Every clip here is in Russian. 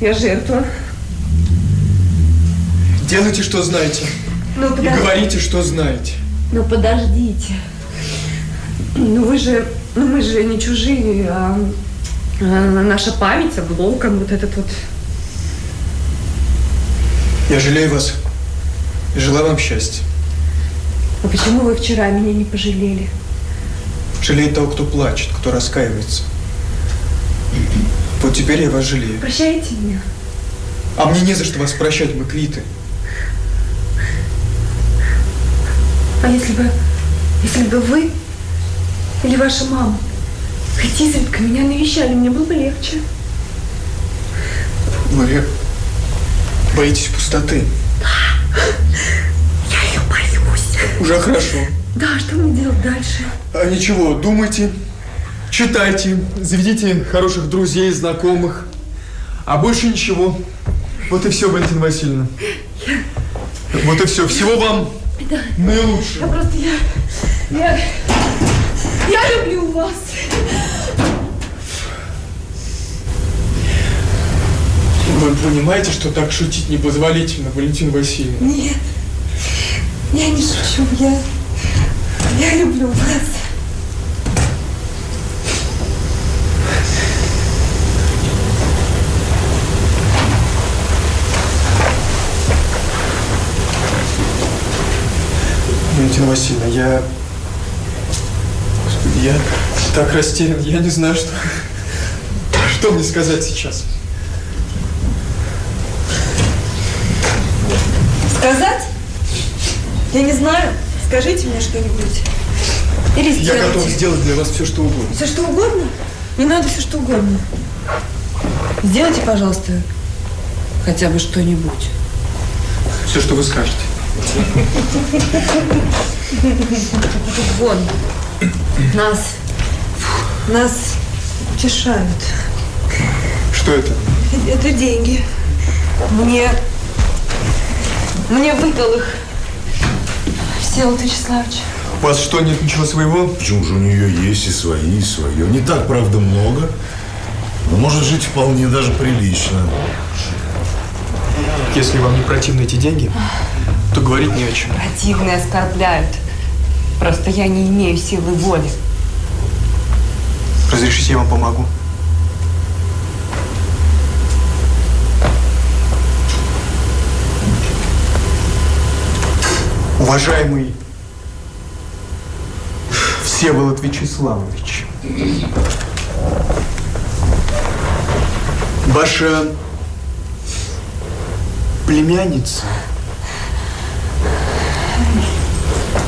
Я жертва. Делайте, что знаете. Ну, И говорите, что знаете. Ну, подождите. Ну, вы же... Ну, мы же не чужие, а... а наша память, облокон, вот этот вот... Я жалею вас. И желаю вам счастья. А почему вы вчера меня не пожалели? Жалеет того, кто плачет, кто раскаивается. Вот теперь я вас жалею. Прощаете меня? А мне не за что вас прощать, мы квиты. А если бы... Если бы вы или ваша мама хоть изредка меня навещали, мне было бы легче. Вы боитесь пустоты. Я ее боюсь. Уже хорошо. Да, что мне делать дальше? А ничего, думайте, читайте, заведите хороших друзей, знакомых. А больше ничего. Вот и все, Валентина Васильевна. Вот и все. Всего вам Да. наилучшего. Я просто, я... Я... Я люблю вас. Вы понимаете, что так шутить непозволительно, Валентина Васильевна? Нет, я не шучу, я... Я люблю вас. Валентина Васильевна, я... Господи, я так растерян, я не знаю, что... Что мне сказать сейчас? Сказать? Я не знаю. Скажите мне что-нибудь. Или Я сделайте. готов сделать для вас все, что угодно. Все что угодно? Не надо все что угодно. Сделайте, пожалуйста, хотя бы что-нибудь. Все, что вы скажете. Вон. Нас. Нас утешают. Что это? Это деньги. Мне... Мне выдал их Всеволод Вячеславович. У вас что, нет ничего своего? Почему же у нее есть и свои, и свое? Не так, правда, много, но может жить вполне даже прилично. Если вам не противны эти деньги, то говорить не о чем. Противные оскорбляют. Просто я не имею силы воли. Разрешите, я вам помогу. Уважаемый Всеволод Вячеславович, ваша племянница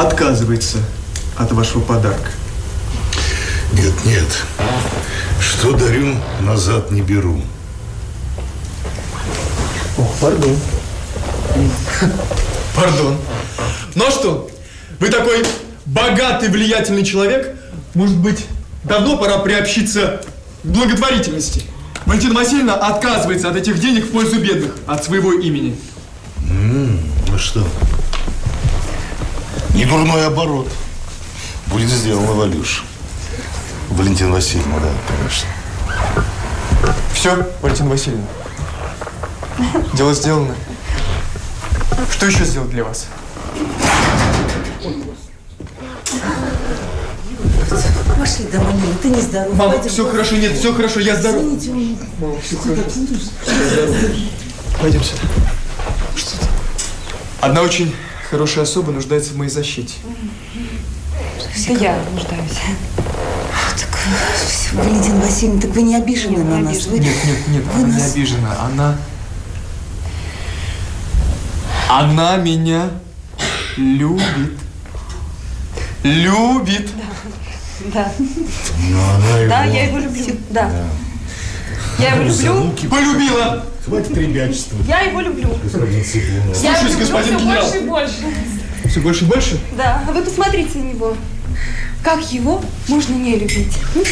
отказывается от вашего подарка. Нет, нет. Что дарю, назад не беру. О, пардон. Пардон. Ну а что? Вы такой богатый, влиятельный человек. Может быть, давно пора приобщиться к благотворительности. Валентина Васильевна отказывается от этих денег в пользу бедных, от своего имени. Ну что? Не дурной оборот. Будет сделано, Валюш. Валентина Васильевна, да, конечно. Все, Валентина Васильевна. Дело сделано. Что еще сделать для вас? Пошли домой, Нина, ты не здоров. Мама, Пойдем. все хорошо, нет, все хорошо, я здоров. Извините, он- Мама, все хорошо. Я здоров. Пойдем сюда. Одна очень хорошая особа нуждается в моей защите. Да я нуждаюсь. Так, Валентина Васильевна, так вы не обижены Нет, на не нас? обижена. Вы- Нет, нет, нет, Вы она не нас- обижена. Она... Она меня любит. Любит. Да. Но она его... Да, я его люблю. Да. Я его люблю. Полюбила. Хватит ребячества, Я его люблю. Я его Слушаюсь, люблю господин все генерал. больше и больше. Все больше и больше? Да, а вы посмотрите на него. Как его можно не любить? м?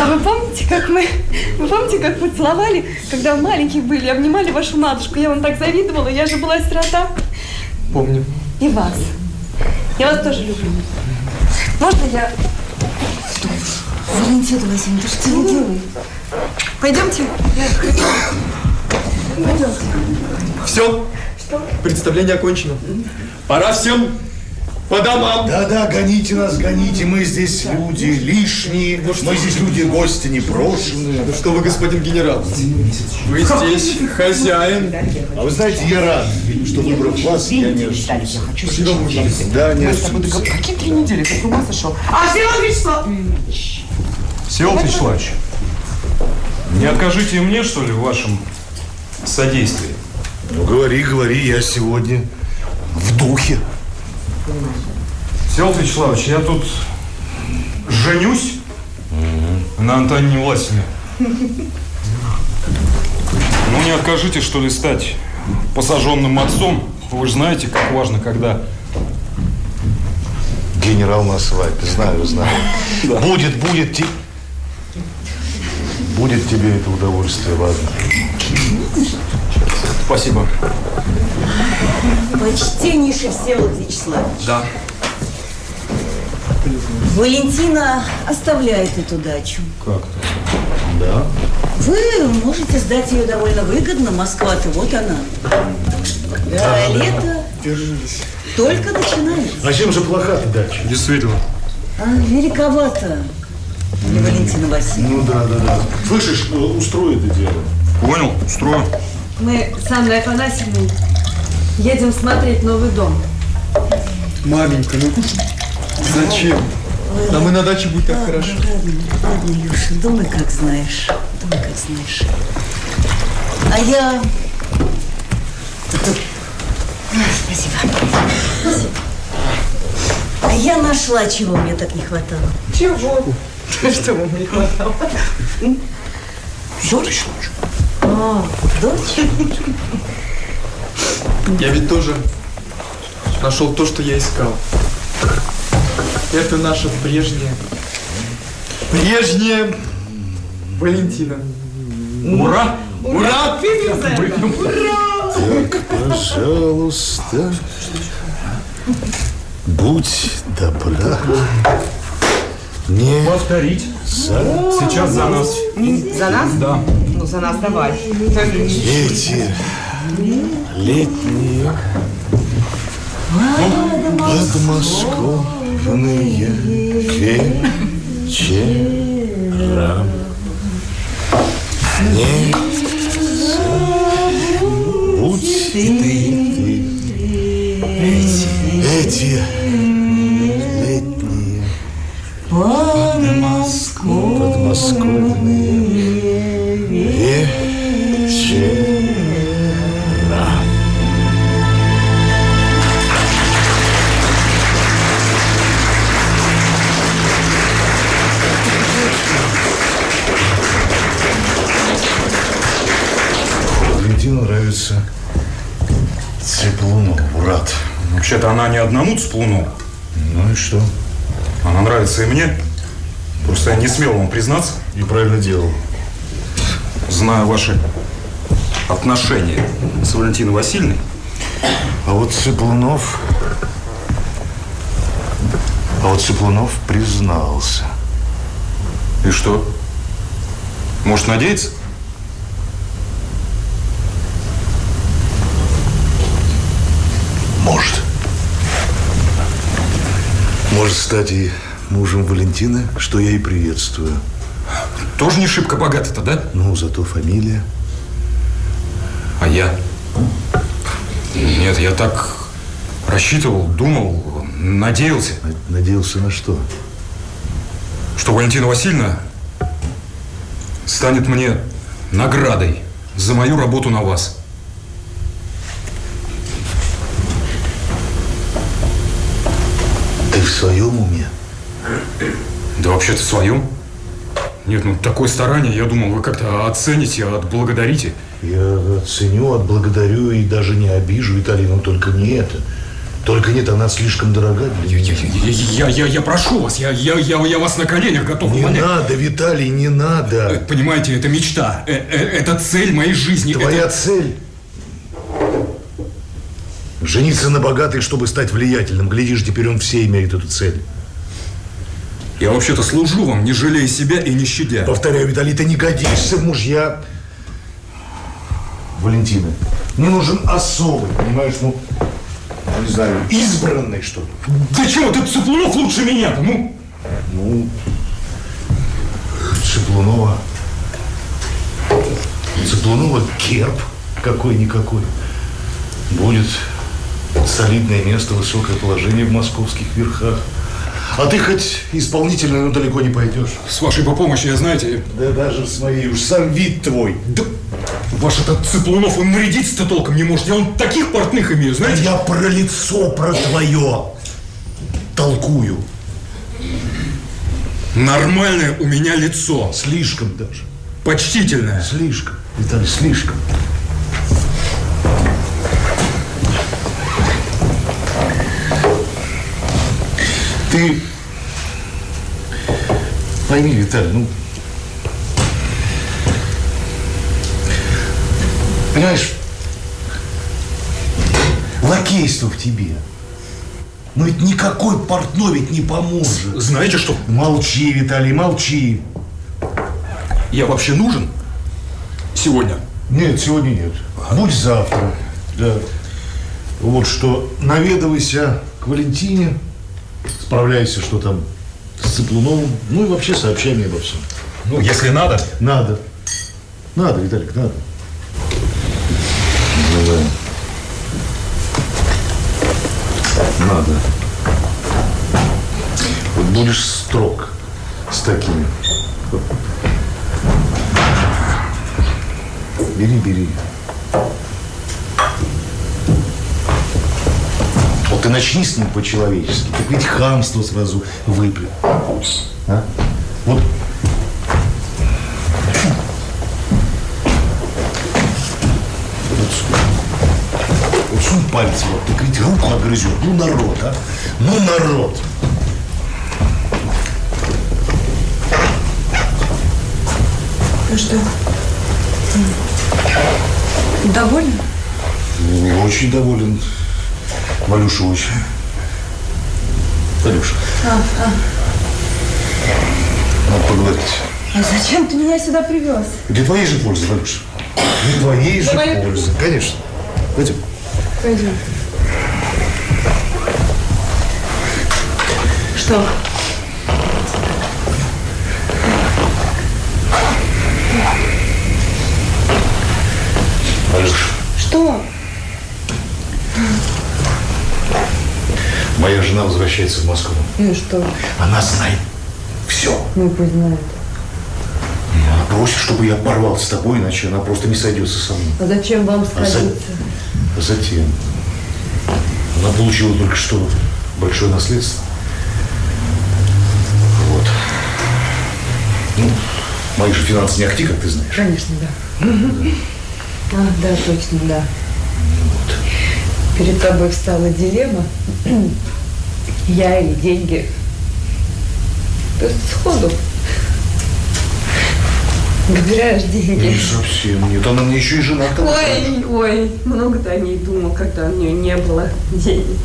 А вы помните, как мы, вы помните, как мы целовали, когда вы маленькие были, обнимали вашу матушку? Я вам так завидовала, я же была сирота. Помню. И вас. Я вас тоже люблю. Можно я... Валентина Васильевна, ты что не делай? Пойдемте. Все? Представление окончено. Пора всем по домам. Да-да, гоните нас, гоните. Мы здесь люди лишние. Мы здесь люди гости непрошенные. Ну что вы, господин генерал? Вы здесь хозяин. А вы знаете, я рад, что выбрав вас, я не ошибся. Да, не ошибся. Какие три недели? Ты с ума сошел? А, Всеволод Вячеславович! Всеволод Вячеславович, не откажите и мне, что ли, в вашем содействии? Ну, говори, говори, я сегодня в духе. Всеволод Вячеславович, я тут женюсь на Антонине Власине. Ну, не откажите, что ли, стать посаженным отцом. Вы же знаете, как важно, когда... Генерал на свадьбе, знаю, знаю. Будет, будет, ти- будет тебе это удовольствие, ладно. Спасибо. Почтеннейший Всеволод Вячеславович. Да. Валентина оставляет эту дачу. Как-то. Да? Вы можете сдать ее довольно выгодно. Москва-то вот она. Да, лето только начинается. А чем же плоха-то дача? Действительно. А великовато для Валентины Васильевны. Ну да, да, да. Слышишь, э, устрой это дело. Понял, устрою. Мы с Анной Афанасьевной едем смотреть новый дом. Маменька, ну зачем? Нам и на даче будет так хорошо. Ладно, ладно, Илюша, думай, как знаешь. Думай, как знаешь. А я... А, Спасибо. Спасибо. А я нашла, чего мне так не хватало. Чего? Что вам не хватало? Вячеславович. А, дочь? Я ведь тоже нашел то, что я искал. Это наша прежняя, прежняя Валентина. Ура! Ура! Так, пожалуйста, будь добра. Не Повторить. Сейчас за нас. За нас? Да. Ну, за нас давай. эти летние подмосковные вечера. Не будь ты, эти, эти летние подмосковные она не одному цплуну. Ну и что? Она нравится и мне. Просто я не смел вам признаться. И правильно делал. Знаю ваши отношения с Валентиной Васильевной. А вот Цыплунов... А вот Цыплунов признался. И что? Может, надеяться? Может. Может стать и мужем Валентины, что я и приветствую. Тоже не шибко богатый-то, да? Ну, зато фамилия. А я? Нет, я так рассчитывал, думал, надеялся, Надеялся на что? что Валентина Васильевна станет мне наградой за мою работу на вас. Своем уме? Да вообще-то в своем. Нет, ну такое старание, я думал, вы как-то оцените, отблагодарите. Я ценю, отблагодарю и даже не обижу Виталий, но только не это. Только нет, она слишком дорога для меня. я, я, я, я прошу вас, я, я, я, я вас на коленях готов Не умолять. надо, Виталий, не Э, надо. Понимаете, это мечта, э, э, это цель моей жизни. Твоя это- цель Жениться на богатой, чтобы стать влиятельным. Глядишь, теперь он все имеет эту цель. Я вообще-то служу вам, не жалея себя и не щадя. Повторяю, Виталий, ты не годишься в мужья. Валентина, мне нужен особый, понимаешь, ну, не знаю, избранный, что ли. Да чего, ты Цыплунов лучше меня ну? Ну, Цыплунова. Цыплунова герб какой-никакой. Будет солидное место, высокое положение в московских верхах. А ты хоть исполнительный, но далеко не пойдешь. С вашей по помощи, я знаете... Да даже с моей уж сам вид твой. Да ваш этот Цыплунов, он нарядиться-то толком не может. Я он таких портных имею, знаете? Я про лицо, про твое толкую. Нормальное у меня лицо. Слишком даже. Почтительное. Слишком. Виталий, слишком. Ты пойми, Виталий, ну... Понимаешь, лакейство в тебе. Но ведь никакой портной ведь не поможет. Знаете что? Молчи, Виталий, молчи. Я вообще нужен? Сегодня. Нет, сегодня нет. Будь завтра. Да. Вот что, наведывайся к Валентине, справляйся, что там с Цыплуновым, ну и вообще сообщай мне обо всем. Ну, если надо. Надо. Надо, Виталик, надо. Давай. Надо. Вот будешь строг с такими. Бери, бери. Ты начни с ним по-человечески. Так ведь хамство сразу выплет. А? Вот Вот сунь пальцы, вот, так ведь руку отгрызет. Ну, народ, а? Ну, народ. Ну что? Довольна? Ну, Очень доволен. Валюша очень. Валюша. Надо поговорить. А зачем ты меня сюда привез? Для твоей же пользы, Валюша. Для твоей же Давай. пользы. Конечно. Пойдем. Пойдем. Что? Валюша, Что? моя жена возвращается в Москву. Ну и что? Она знает все. Ну пусть знает. Она просит, чтобы я порвал с тобой, иначе она просто не сойдется со мной. А зачем вам А за- сходиться? а затем она получила только что большое наследство. Вот. Ну, мои же финансы не ахти, как ты знаешь. Конечно, да. А, да, точно, да. Перед тобой встала дилемма. Я или деньги. То есть сходу выбираешь Не деньги. совсем нет. Она мне еще и жена. Ой, ой, много ты о ней думал, когда у нее не было денег.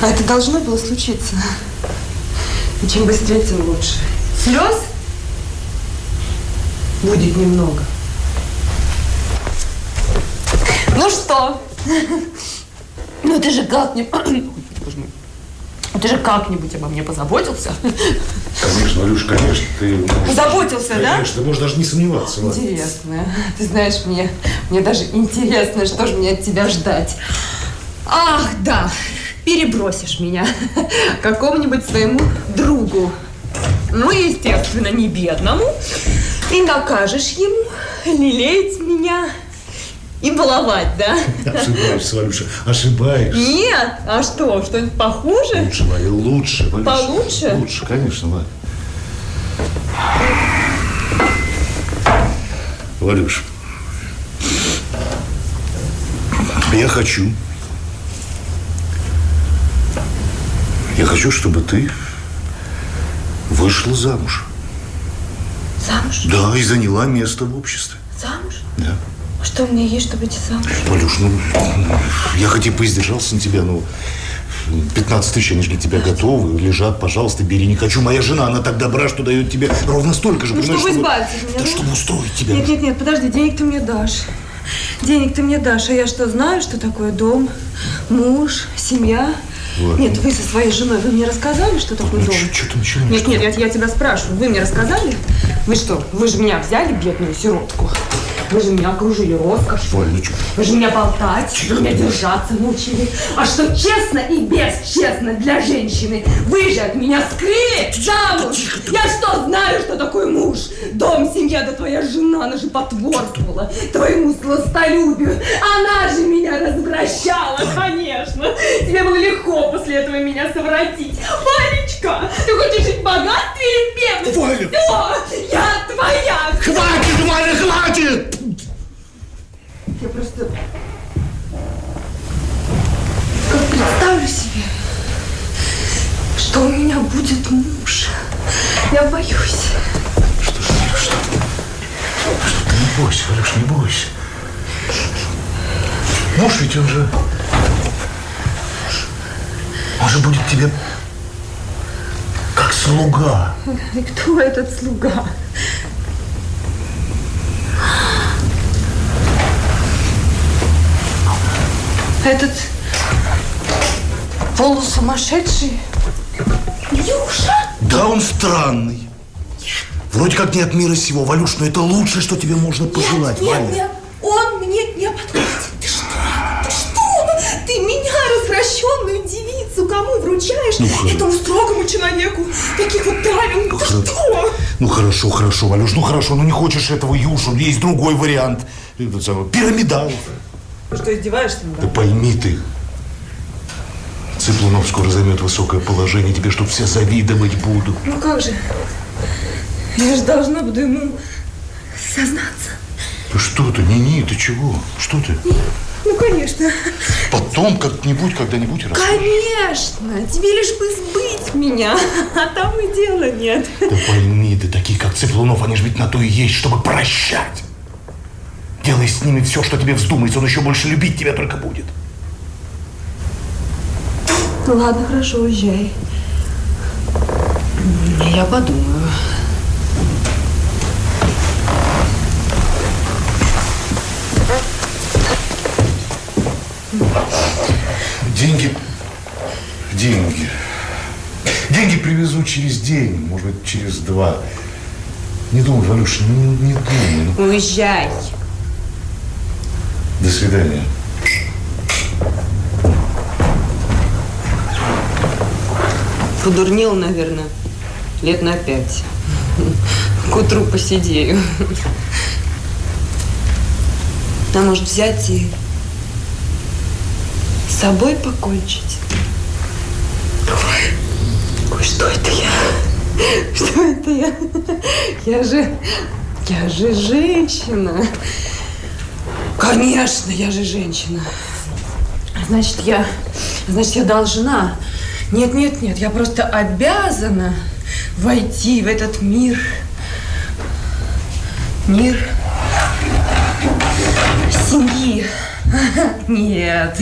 А это должно было случиться. И чем быстрее, тем лучше. Слез будет немного. Ну что? Ну ты же боже мой. Ты же как-нибудь обо мне позаботился? Конечно, Валюш, конечно, ты... можешь- Позаботился, да? Конечно, ты можешь даже не сомневаться. ладно. Интересно. Ты знаешь, мне, мне даже интересно, что же мне от тебя ждать. Ах, да, перебросишь меня какому-нибудь своему другу. Ну, естественно, не бедному. И накажешь ему лелеять меня и баловать, да? Ошибаешься, Валюша, ошибаешься. Нет, а что, что-нибудь похуже? Лучше, Валя, лучше. Валюша. Получше? Лучше, конечно, Валя. Валюш, я хочу, я хочу, чтобы ты вышла замуж. Замуж? Да, и заняла место в обществе. Замуж? Да. Что меня есть, чтобы идти замуж? Валюш, ну, я хоть и поиздержался на тебя, но 15 тысяч, они же для тебя готовы, лежат, пожалуйста, бери. Не хочу, моя жена, она так добра, что дает тебе ровно столько же. Ну, чтобы избавиться от меня, Да, да? чтобы устроить тебя. Нет, нет, нет, подожди, денег ты мне дашь. Денег ты мне дашь, а я что, знаю, что такое дом, муж, семья? Вот. Нет, вы со своей женой, вы мне рассказали, что такое Ну, дом? что ты начинаешь? Нет, нет, я, я тебя спрашиваю, вы мне рассказали? Вы что, вы же меня взяли, бедную сиротку? Вы же меня окружили роскошью. Валь, чё? Вы же меня болтать, вы меня держаться научили. А что честно и бесчестно для женщины, вы же от меня скрыли замуж. Я что, знаю, что такое муж? Дом, семья, да твоя жена, она же потворствовала твоему сластолюбию. Она же меня развращала, конечно. Тебе было легко после этого меня совратить. Валечка, ты хочешь жить в богатстве или в бедности? Валя! Все, я твоя. Хватит, Валя, хватит! Представлю себе, что у меня будет муж. Я боюсь. Ты не бойся, Валюш, не бойся. Муж ведь он же... Он же будет тебе как слуга. И кто этот слуга? Этот полусумасшедший Юша? Да, он странный. Вроде как не от мира сего, Валюш, но это лучшее, что тебе можно пожелать, нет, Валя. нет, он мне не подходит. Ты что? Ты что? Ты меня, развращенную девицу, кому вручаешь? Этому строгому человеку, таких вот правил. Ты что? Ну хорошо, хорошо, Валюш, ну хорошо, ну не хочешь этого Юшу, есть другой вариант. Пирамидал. Что, издеваешься Да пойми ты, Цыплунов скоро займет высокое положение, тебе чтоб все завидовать будут. Ну как же? Я же должна буду ему сознаться. Что ты, не-не, ты чего? Что ты? Ну, конечно. Потом как-нибудь, когда-нибудь расскажешь. Конечно. Тебе лишь бы сбыть меня. А там и дела нет. Да пойми ты, такие как Цыплунов, они же ведь на то и есть, чтобы прощать. Делай с ними все, что тебе вздумается, он еще больше любить тебя только будет. Ну, ладно, хорошо, уезжай. Я подумаю. Деньги, деньги. Деньги привезу через день, может быть, через два. Не думай, Валюш, не, не думай. Ну, Уезжай. до свидания. Подурнел, наверное, лет на пять. К утру посидею. А может взять и с собой покончить? Ой, ой, что это я? Что это я? Я же, я же женщина. Конечно, я же женщина. Значит, я... Значит, я должна... Нет, нет, нет, я просто обязана войти в этот мир. Мир семьи. Нет.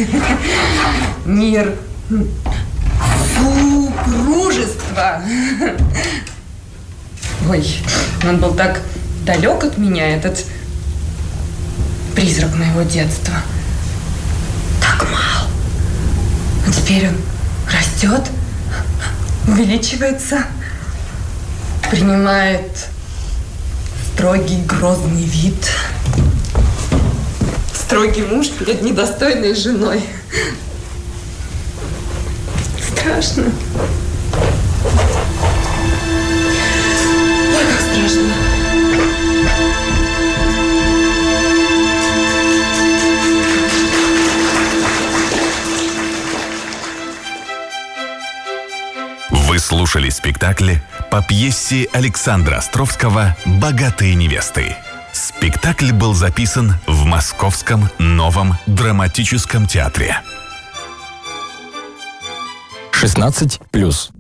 Мир супружества. Ой, он был так далек от меня, этот призрак моего детства. Так мал. А теперь он растет, увеличивается, принимает строгий, грозный вид. Строгий муж перед недостойной женой. Страшно. Ой, как страшно. Слушали спектакль по пьесе Александра Островского «Богатые невесты». Спектакль был записан в Московском новом драматическом театре. 16 плюс.